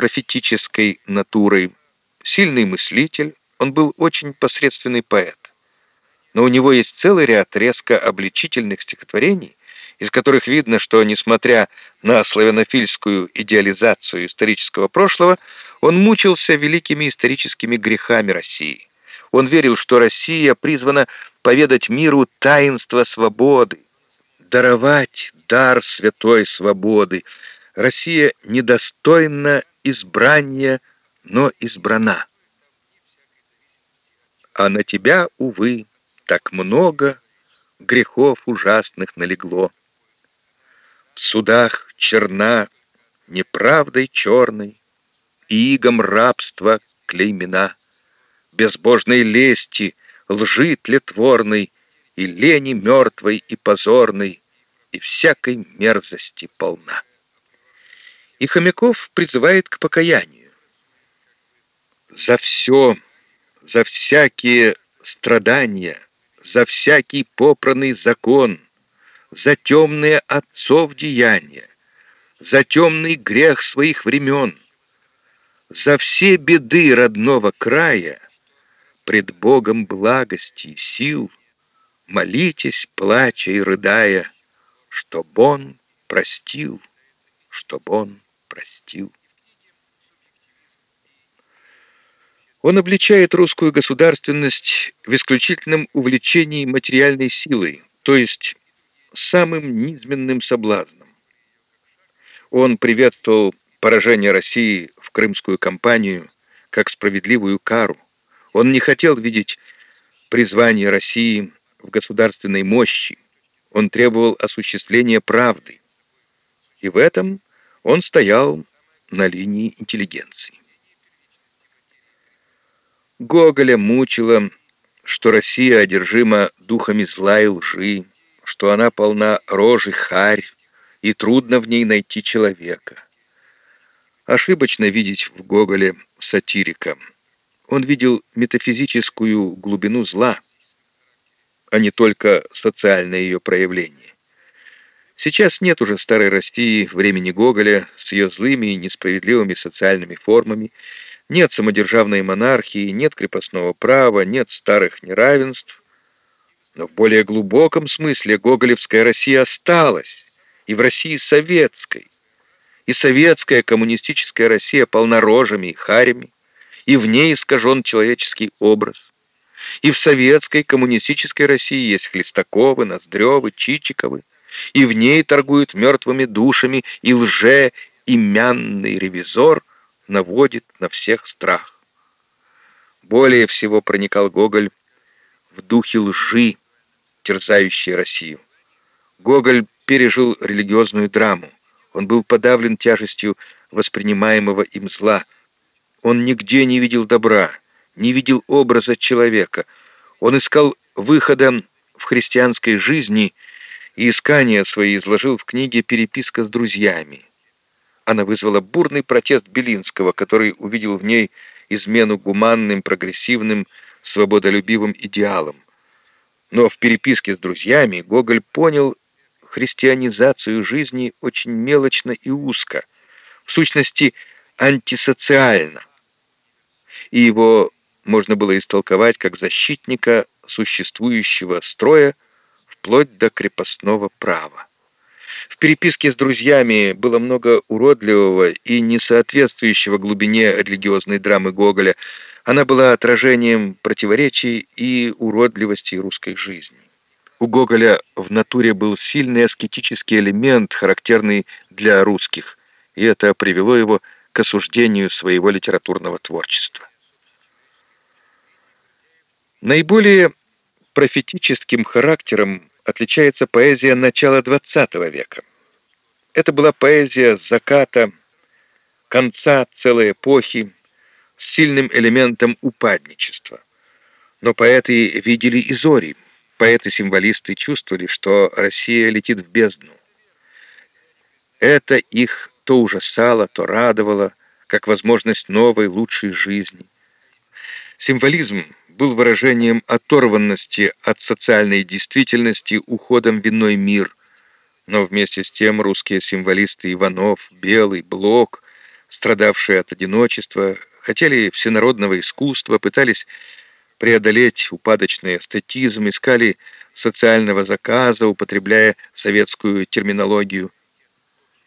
профетической натурой, сильный мыслитель, он был очень посредственный поэт. Но у него есть целый ряд резко обличительных стихотворений, из которых видно, что, несмотря на славянофильскую идеализацию исторического прошлого, он мучился великими историческими грехами России. Он верил, что Россия призвана поведать миру таинство свободы, даровать дар святой свободы. Россия недостойна избрания, но избрана. А на тебя, увы, так много грехов ужасных налегло. В судах черна неправдой черной, и игом рабства клеймена, безбожной лести, лжи тлетворной, и лени мертвой и позорной, и всякой мерзости полна. И Хомяков призывает к покаянию. За все, за всякие страдания, за всякий попранный закон, за темные отцов деяния, за темный грех своих времен, за все беды родного края, пред Богом благости и сил, молитесь, плача и рыдая, чтоб Он простил, чтоб Он простил. Он обличает русскую государственность в исключительном увлечении материальной силой, то есть самым низменным соблазном. Он приветствовал поражение России в Крымскую кампанию как справедливую кару. Он не хотел видеть призвание России в государственной мощи. Он требовал осуществления правды. И в этом он стоял на линии интеллигенции. Гоголя мучило, что Россия одержима духами зла и лжи, что она полна рожи харь, и трудно в ней найти человека. Ошибочно видеть в Гоголе сатирика. Он видел метафизическую глубину зла, а не только социальное ее проявление. Сейчас нет уже старой России времени Гоголя с ее злыми и несправедливыми социальными формами, нет самодержавной монархии, нет крепостного права, нет старых неравенств. Но в более глубоком смысле гоголевская Россия осталась, и в России советской. И советская коммунистическая Россия полна рожами и харями, и в ней искажен человеческий образ. И в советской коммунистической России есть Хлестаковы, Ноздревы, Чичиковы, и в ней торгуют мертвыми душами и лже, и мянный ревизор — наводит на всех страх. Более всего проникал Гоголь в духе лжи, терзающей Россию. Гоголь пережил религиозную драму. Он был подавлен тяжестью воспринимаемого им зла. Он нигде не видел добра, не видел образа человека. Он искал выхода в христианской жизни и искания свои изложил в книге «Переписка с друзьями» она вызвала бурный протест Белинского, который увидел в ней измену гуманным, прогрессивным, свободолюбивым идеалам. Но в переписке с друзьями Гоголь понял христианизацию жизни очень мелочно и узко, в сущности, антисоциально. И его можно было истолковать как защитника существующего строя вплоть до крепостного права. В переписке с друзьями было много уродливого и несоответствующего глубине религиозной драмы Гоголя. Она была отражением противоречий и уродливости русской жизни. У Гоголя в натуре был сильный аскетический элемент, характерный для русских, и это привело его к осуждению своего литературного творчества. Наиболее профетическим характером отличается поэзия начала XX века. Это была поэзия заката, конца целой эпохи, с сильным элементом упадничества. Но поэты видели и зори, поэты-символисты чувствовали, что Россия летит в бездну. Это их то ужасало, то радовало, как возможность новой, лучшей жизни. Символизм был выражением оторванности от социальной действительности уходом в иной мир. Но вместе с тем русские символисты Иванов, Белый, Блок, страдавшие от одиночества, хотели всенародного искусства, пытались преодолеть упадочный эстетизм, искали социального заказа, употребляя советскую терминологию –